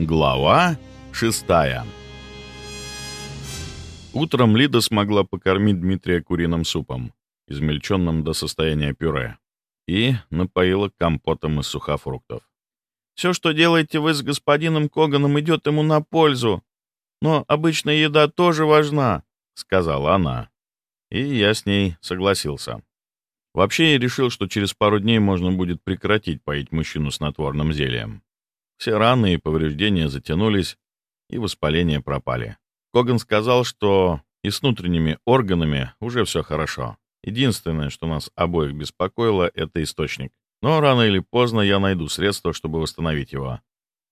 Глава шестая Утром Лида смогла покормить Дмитрия куриным супом, измельченным до состояния пюре, и напоила компотом из сухофруктов. «Все, что делаете вы с господином Коганом, идет ему на пользу. Но обычная еда тоже важна», — сказала она. И я с ней согласился. Вообще я решил, что через пару дней можно будет прекратить поить мужчину снотворным зельем. Все раны и повреждения затянулись, и воспаления пропали. Коган сказал, что и с внутренними органами уже все хорошо. Единственное, что нас обоих беспокоило, — это источник. Но рано или поздно я найду средства, чтобы восстановить его.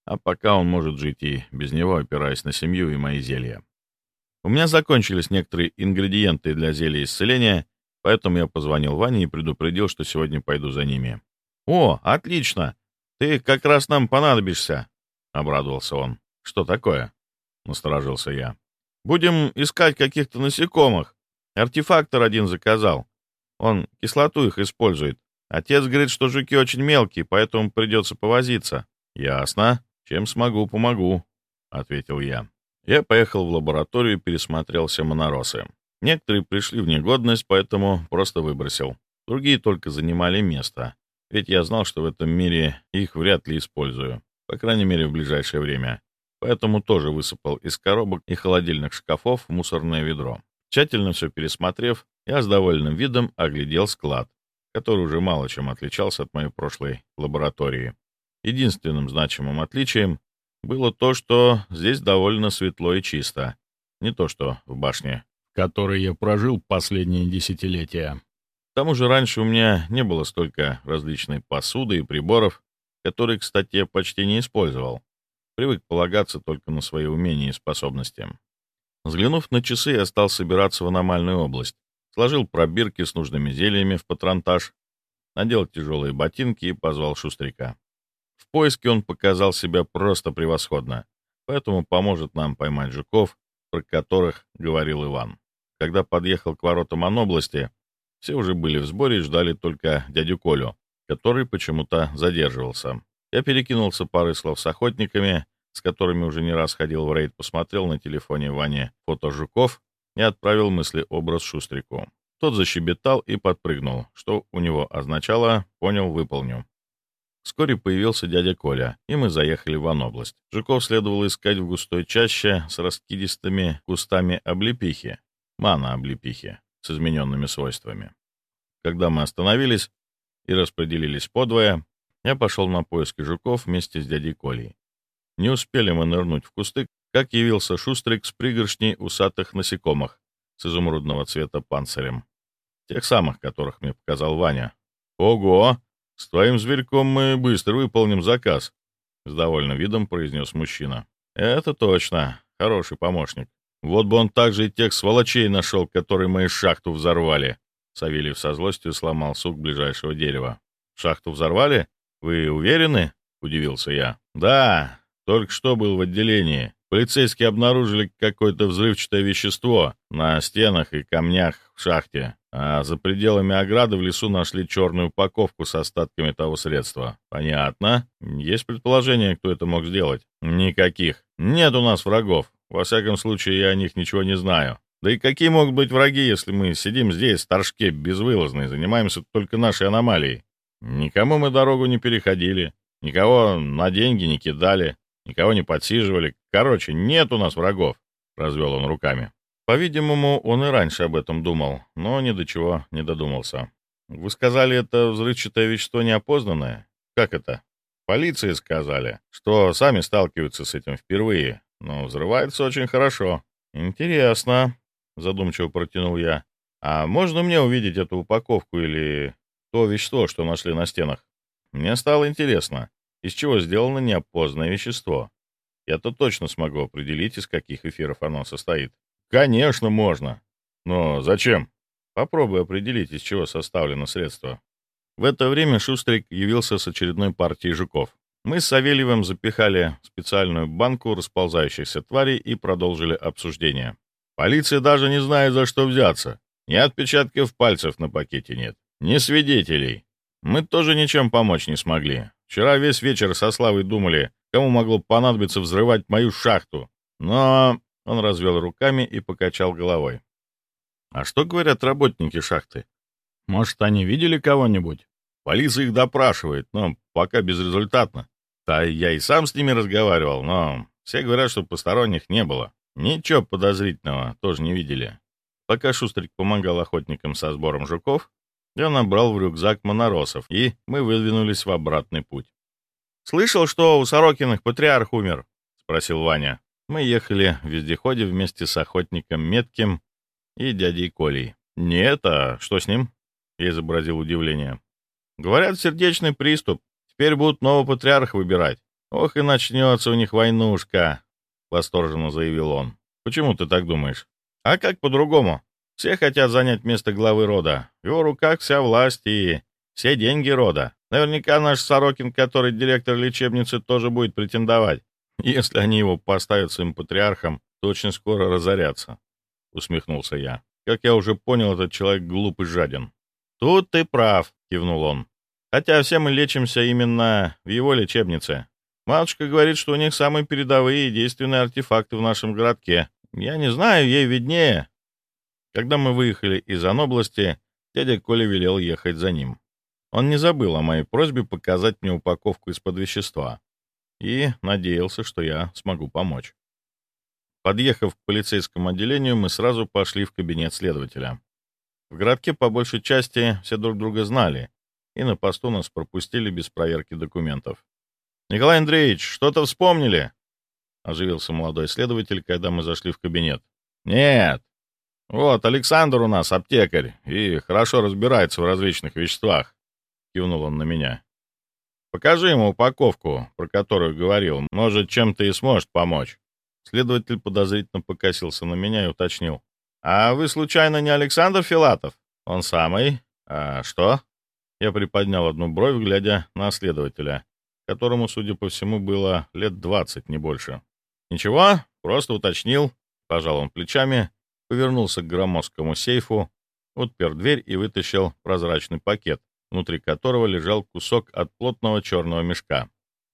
А пока он может жить и без него, опираясь на семью и мои зелья. У меня закончились некоторые ингредиенты для зелья исцеления, поэтому я позвонил Ване и предупредил, что сегодня пойду за ними. «О, отлично! «Ты как раз нам понадобишься», — обрадовался он. «Что такое?» — насторожился я. «Будем искать каких-то насекомых. Артефактор один заказал. Он кислоту их использует. Отец говорит, что жуки очень мелкие, поэтому придется повозиться». «Ясно. Чем смогу, помогу», — ответил я. Я поехал в лабораторию и пересмотрел все моноросы. Некоторые пришли в негодность, поэтому просто выбросил. Другие только занимали место. Ведь я знал, что в этом мире их вряд ли использую, по крайней мере, в ближайшее время. Поэтому тоже высыпал из коробок и холодильных шкафов в мусорное ведро. Тщательно все пересмотрев, я с довольным видом оглядел склад, который уже мало чем отличался от моей прошлой лаборатории. Единственным значимым отличием было то, что здесь довольно светло и чисто. Не то что в башне, в которой я прожил последние десятилетия тому же раньше у меня не было столько различной посуды и приборов, которые, кстати, я почти не использовал. Привык полагаться только на свои умения и способности. Взглянув на часы, я стал собираться в аномальную область. Сложил пробирки с нужными зельями в патронтаж, надел тяжелые ботинки и позвал Шустрика. В поиске он показал себя просто превосходно, поэтому поможет нам поймать жуков, про которых говорил Иван. Когда подъехал к воротам Анобласти, все уже были в сборе и ждали только дядю Колю, который почему-то задерживался. Я перекинулся парой слов с охотниками, с которыми уже не раз ходил в рейд, посмотрел на телефоне Вани фото жуков и отправил мысли-образ Шустрику. Тот защебетал и подпрыгнул, что у него означало «понял, выполню». Вскоре появился дядя Коля, и мы заехали в Анобласть. Жуков следовало искать в густой чаще с раскидистыми кустами облепихи, мана-облепихи измененными свойствами. Когда мы остановились и распределились подвое, я пошел на поиски жуков вместе с дядей Колей. Не успели мы нырнуть в кусты, как явился шустрик с пригоршней усатых насекомых с изумрудного цвета панцирем. Тех самых, которых мне показал Ваня. «Ого! С твоим зверьком мы быстро выполним заказ», — с довольным видом произнес мужчина. «Это точно. Хороший помощник. Вот бы он также и тех сволочей нашел, которые мои шахту взорвали. Савельев со злостью сломал сук ближайшего дерева. «Шахту взорвали? Вы уверены?» — удивился я. «Да, только что был в отделении. Полицейские обнаружили какое-то взрывчатое вещество на стенах и камнях в шахте, а за пределами ограды в лесу нашли черную упаковку с остатками того средства. Понятно. Есть предположение, кто это мог сделать? Никаких. Нет у нас врагов. Во всяком случае, я о них ничего не знаю. Да и какие могут быть враги, если мы сидим здесь, в торжке, безвылазно, занимаемся только нашей аномалией? Никому мы дорогу не переходили, никого на деньги не кидали, никого не подсиживали. Короче, нет у нас врагов», — развел он руками. По-видимому, он и раньше об этом думал, но ни до чего не додумался. «Вы сказали, это взрывчатое вещество неопознанное? Как это?» «Полиции сказали, что сами сталкиваются с этим впервые, но взрывается очень хорошо. Интересно, задумчиво протянул я. А можно мне увидеть эту упаковку или то вещество, что нашли на стенах? Мне стало интересно, из чего сделано неопознанное вещество. Я-то точно смогу определить, из каких эфиров оно состоит. Конечно, можно. Но зачем? Попробуй определить, из чего составлено средство. В это время Шустрик явился с очередной партией жуков. Мы с Савельевым запихали специальную банку расползающихся тварей и продолжили обсуждение. Полиция даже не знает, за что взяться. Ни отпечатков пальцев на пакете нет, ни свидетелей. Мы тоже ничем помочь не смогли. Вчера весь вечер со Славой думали, Кому могло понадобиться взрывать мою шахту? Но...» Он развел руками и покачал головой. «А что говорят работники шахты? Может, они видели кого-нибудь? Полиция их допрашивает, но пока безрезультатно. Да я и сам с ними разговаривал, но все говорят, что посторонних не было. Ничего подозрительного тоже не видели. Пока Шустрик помогал охотникам со сбором жуков, я набрал в рюкзак моноросов, и мы выдвинулись в обратный путь. «Слышал, что у Сорокиных патриарх умер?» — спросил Ваня. Мы ехали в вездеходе вместе с охотником Метким и дядей Колей. «Нет, а что с ним?» — я изобразил удивление. «Говорят, сердечный приступ. Теперь будут нового патриарха выбирать. Ох, и начнется у них войнушка», — восторженно заявил он. «Почему ты так думаешь?» «А как по-другому? Все хотят занять место главы рода. В его руках вся власть и все деньги рода. Наверняка наш Сорокин, который директор лечебницы, тоже будет претендовать. Если они его поставят своим патриархом, то очень скоро разорятся», — усмехнулся я. «Как я уже понял, этот человек глуп и жаден». «Тут ты прав», — кивнул он. «Хотя все мы лечимся именно в его лечебнице. Матушка говорит, что у них самые передовые и действенные артефакты в нашем городке. Я не знаю, ей виднее». Когда мы выехали из Анобласти, дядя Коля велел ехать за ним. Он не забыл о моей просьбе показать мне упаковку из-под вещества и надеялся, что я смогу помочь. Подъехав к полицейскому отделению, мы сразу пошли в кабинет следователя. В городке по большей части все друг друга знали, и на посту нас пропустили без проверки документов. «Николай Андреевич, что-то вспомнили?» — оживился молодой следователь, когда мы зашли в кабинет. «Нет. Вот, Александр у нас аптекарь и хорошо разбирается в различных веществах», — кивнул он на меня. Покажи ему упаковку, про которую говорил. Может, чем-то и сможет помочь». Следователь подозрительно покосился на меня и уточнил. «А вы, случайно, не Александр Филатов?» «Он самый. А что?» Я приподнял одну бровь, глядя на следователя, которому, судя по всему, было лет двадцать, не больше. «Ничего, просто уточнил». Пожал он плечами, повернулся к громоздкому сейфу, отпер дверь и вытащил прозрачный пакет, внутри которого лежал кусок от плотного черного мешка.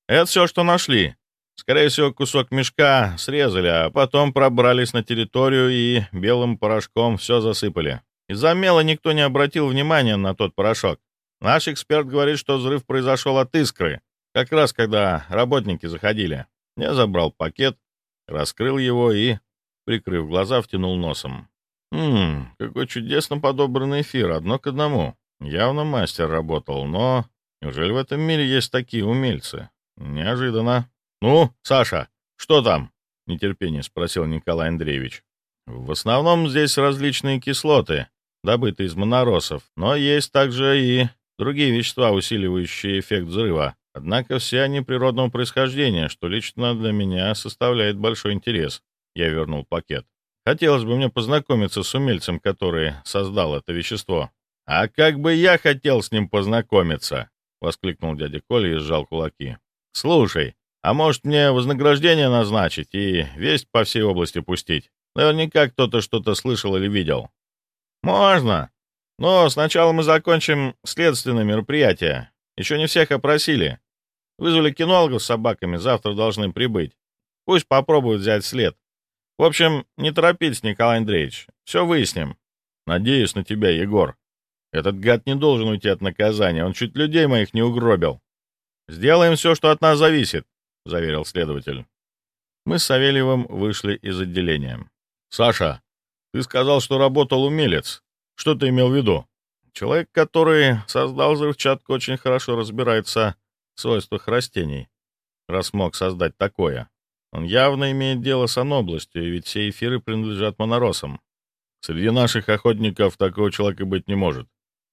«Это все, что нашли. Скорее всего, кусок мешка срезали, а потом пробрались на территорию и белым порошком все засыпали. Из-за мела никто не обратил внимания на тот порошок. Наш эксперт говорит, что взрыв произошел от искры, как раз когда работники заходили. Я забрал пакет, раскрыл его и, прикрыв глаза, втянул носом. «Ммм, какой чудесно подобранный эфир, одно к одному. Явно мастер работал, но... Неужели в этом мире есть такие умельцы? Неожиданно. «Ну, Саша, что там?» — нетерпение спросил Николай Андреевич. «В основном здесь различные кислоты, добытые из моноросов, но есть также и другие вещества, усиливающие эффект взрыва. Однако все они природного происхождения, что лично для меня составляет большой интерес». Я вернул пакет. Хотелось бы мне познакомиться с умельцем, который создал это вещество. «А как бы я хотел с ним познакомиться!» — воскликнул дядя Коля и сжал кулаки. «Слушай, а может мне вознаграждение назначить и весть по всей области пустить? Наверняка кто-то что-то слышал или видел». «Можно. Но сначала мы закончим следственное мероприятие. Еще не всех опросили. Вызвали кинологов с собаками, завтра должны прибыть. Пусть попробуют взять след. В общем, не торопитесь, Николай Андреевич. Все выясним. Надеюсь на тебя, Егор. Этот гад не должен уйти от наказания, он чуть людей моих не угробил. «Сделаем все, что от нас зависит», — заверил следователь. Мы с Савельевым вышли из отделения. «Саша, ты сказал, что работал умелец. Что ты имел в виду?» Человек, который создал взрывчатку, очень хорошо разбирается в свойствах растений, раз мог создать такое. Он явно имеет дело с областью, ведь все эфиры принадлежат моноросам. Среди наших охотников такого человека быть не может.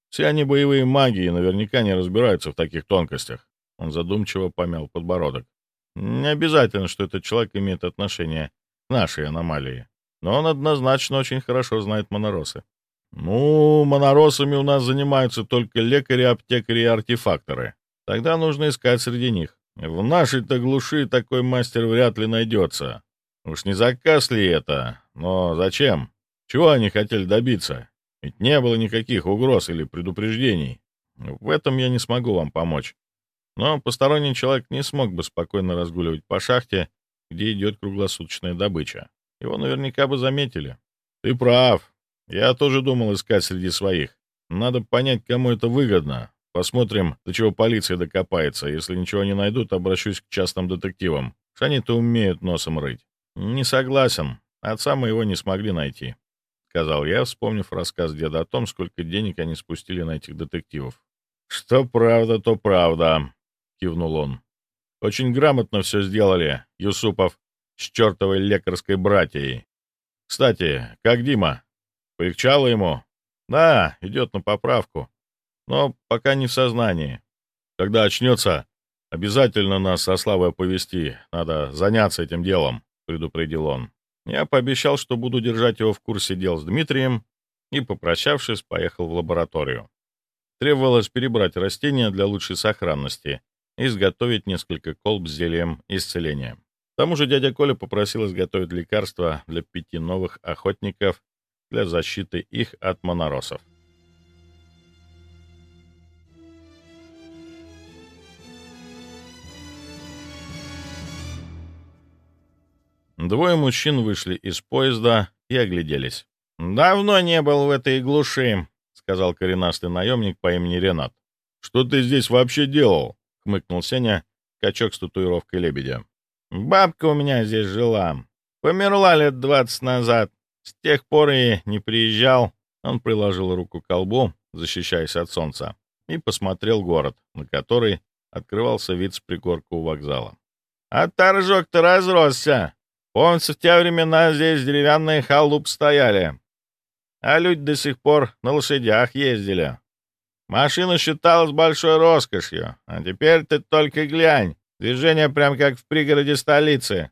Все они боевые маги и наверняка не разбираются в таких тонкостях. Он задумчиво помял подбородок. Не обязательно, что этот человек имеет отношение к нашей аномалии, но он однозначно очень хорошо знает моноросы. Ну, моноросами у нас занимаются только лекари, аптекари и артефакторы. Тогда нужно искать среди них. В нашей-то глуши такой мастер вряд ли найдется. Уж не заказ ли это? Но зачем? Чего они хотели добиться? Ведь не было никаких угроз или предупреждений. В этом я не смогу вам помочь. Но посторонний человек не смог бы спокойно разгуливать по шахте, где идет круглосуточная добыча. Его наверняка бы заметили. Ты прав. Я тоже думал искать среди своих. Надо понять, кому это выгодно. Посмотрим, до чего полиция докопается. Если ничего не найдут, обращусь к частным детективам. Они-то умеют носом рыть. Не согласен. Отца моего не смогли найти. — сказал я, вспомнив рассказ деда о том, сколько денег они спустили на этих детективов. «Что правда, то правда», — кивнул он. «Очень грамотно все сделали, Юсупов с чертовой лекарской братьей. Кстати, как Дима? Полегчало ему? Да, идет на поправку, но пока не в сознании. Когда очнется, обязательно нас со Славой оповести. Надо заняться этим делом», — предупредил он. Я пообещал, что буду держать его в курсе дел с Дмитрием, и, попрощавшись, поехал в лабораторию. Требовалось перебрать растения для лучшей сохранности изготовить несколько колб с зельем исцеления. К тому же дядя Коля попросил изготовить лекарства для пяти новых охотников для защиты их от моноросов. Двое мужчин вышли из поезда и огляделись. «Давно не был в этой глуши», — сказал коренастый наемник по имени Ренат. «Что ты здесь вообще делал?» — хмыкнул Сеня, качок с татуировкой лебедя. «Бабка у меня здесь жила. Померла лет двадцать назад. С тех пор и не приезжал». Он приложил руку к колбу, защищаясь от солнца, и посмотрел город, на который открывался вид с пригорка у вокзала. «А торжок-то разросся!» Помнится, в те времена здесь деревянные халуп стояли, а люди до сих пор на лошадях ездили. Машина считалась большой роскошью, а теперь ты только глянь, движение прям как в пригороде столицы.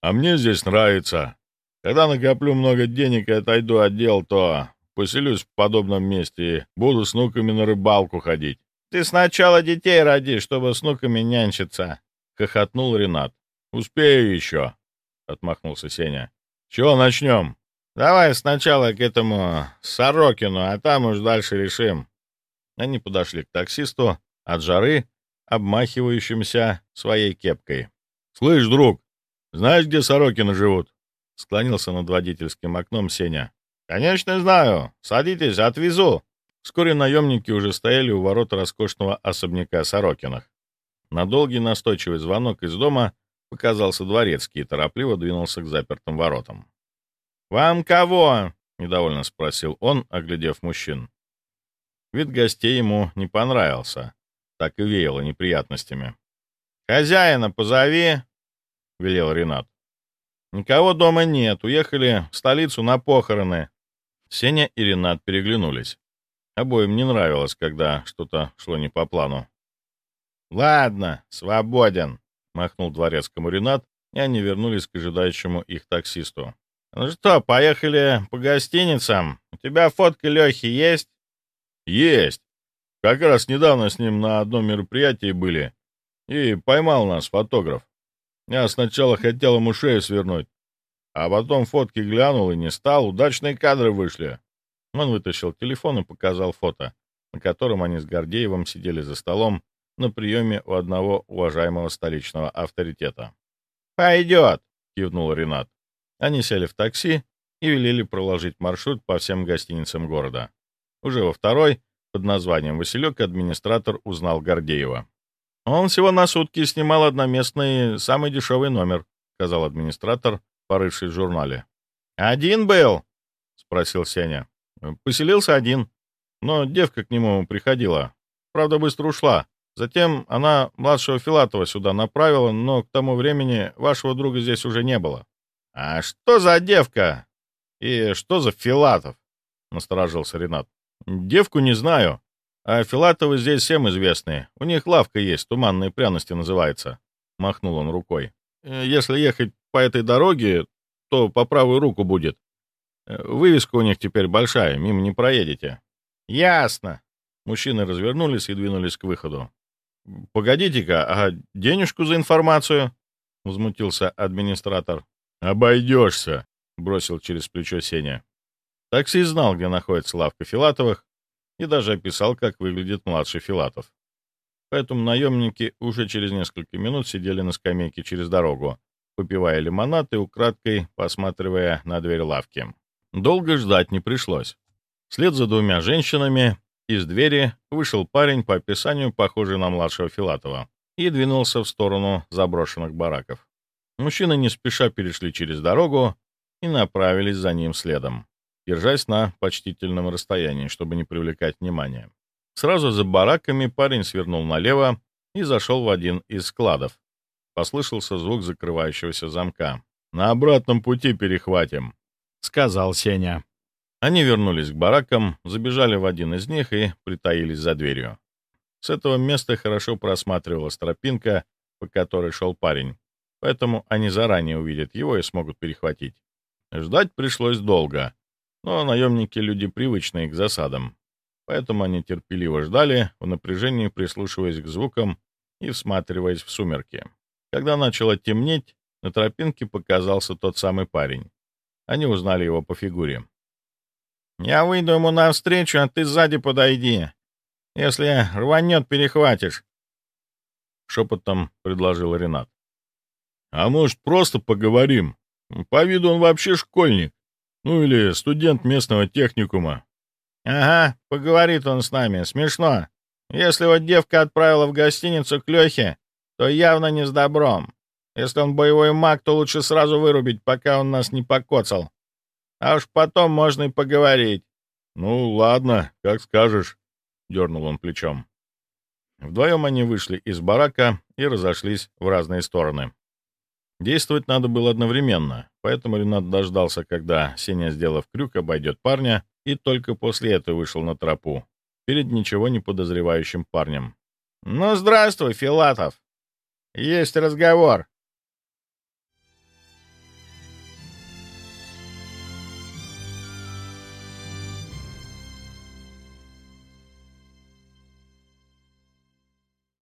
А мне здесь нравится. Когда накоплю много денег и отойду от дел, то поселюсь в подобном месте и буду с внуками на рыбалку ходить. Ты сначала детей роди, чтобы с внуками нянчиться, — хохотнул Ренат. Успею еще отмахнулся Сеня. «Чего начнем?» «Давай сначала к этому Сорокину, а там уж дальше решим». Они подошли к таксисту от жары, обмахивающимся своей кепкой. «Слышь, друг, знаешь, где Сорокины живут?» Склонился над водительским окном Сеня. «Конечно знаю. Садитесь, отвезу». Вскоре наемники уже стояли у ворот роскошного особняка Сорокинах. На долгий настойчивый звонок из дома Показался дворецкий и торопливо двинулся к запертым воротам. «Вам кого?» — недовольно спросил он, оглядев мужчин. Вид гостей ему не понравился, так и веяло неприятностями. «Хозяина позови!» — велел Ренат. «Никого дома нет, уехали в столицу на похороны». Сеня и Ренат переглянулись. Обоим не нравилось, когда что-то шло не по плану. «Ладно, свободен», — махнул дворецкому Ренат, и они вернулись к ожидающему их таксисту. «Ну что, поехали по гостиницам? У тебя фотка Лехи есть?» «Есть. Как раз недавно с ним на одном мероприятии были, и поймал нас фотограф. Я сначала хотел ему шею свернуть, а потом фотки глянул и не стал. Удачные кадры вышли». Он вытащил телефон и показал фото, на котором они с Гордеевым сидели за столом на приеме у одного уважаемого столичного авторитета. «Пойдет!» — кивнул Ренат. Они сели в такси и велели проложить маршрут по всем гостиницам города. Уже во второй, под названием «Василек», администратор узнал Гордеева. «Он всего на сутки снимал одноместный, самый дешевый номер», — сказал администратор, порывший в журнале. «Один был?» — спросил Сеня. «Поселился один, но девка к нему приходила. Правда, быстро ушла. Затем она младшего Филатова сюда направила, но к тому времени вашего друга здесь уже не было. — А что за девка? И что за Филатов? — насторожился Ренат. — Девку не знаю. А Филатовы здесь всем известны. У них лавка есть, туманные пряности называется. Махнул он рукой. Э, если ехать по этой дороге, то по правую руку будет. Э, вывеска у них теперь большая, мимо не проедете. Ясно. Мужчины развернулись и двинулись к выходу. «Погодите-ка, а денежку за информацию?» — возмутился администратор. «Обойдешься», — бросил через плечо Сеня. Такси знал, где находится лавка Филатовых, и даже описал, как выглядит младший Филатов. Поэтому наемники уже через несколько минут сидели на скамейке через дорогу, попивая лимонад и украдкой посматривая на дверь лавки. Долго ждать не пришлось. Вслед за двумя женщинами из двери вышел парень по описанию, похожий на младшего Филатова, и двинулся в сторону заброшенных бараков. Мужчины не спеша перешли через дорогу и направились за ним следом, держась на почтительном расстоянии, чтобы не привлекать внимания. Сразу за бараками парень свернул налево и зашел в один из складов. Послышался звук закрывающегося замка. «На обратном пути перехватим», — сказал Сеня. Они вернулись к баракам, забежали в один из них и притаились за дверью. С этого места хорошо просматривалась тропинка, по которой шел парень, поэтому они заранее увидят его и смогут перехватить. Ждать пришлось долго, но наемники — люди привычные к засадам, поэтому они терпеливо ждали, в напряжении прислушиваясь к звукам и всматриваясь в сумерки. Когда начало темнеть, на тропинке показался тот самый парень. Они узнали его по фигуре. «Я выйду ему навстречу, а ты сзади подойди. Если рванет, перехватишь», — шепотом предложил Ренат. «А может, просто поговорим? По виду он вообще школьник. Ну или студент местного техникума». «Ага, поговорит он с нами. Смешно. Если вот девка отправила в гостиницу к Лехе, то явно не с добром. Если он боевой маг, то лучше сразу вырубить, пока он нас не покоцал. А уж потом можно и поговорить». «Ну, ладно, как скажешь», — дернул он плечом. Вдвоем они вышли из барака и разошлись в разные стороны. Действовать надо было одновременно, поэтому Ренат дождался, когда Сеня, сделав крюк, обойдет парня, и только после этого вышел на тропу, перед ничего не подозревающим парнем. «Ну, здравствуй, Филатов! Есть разговор!»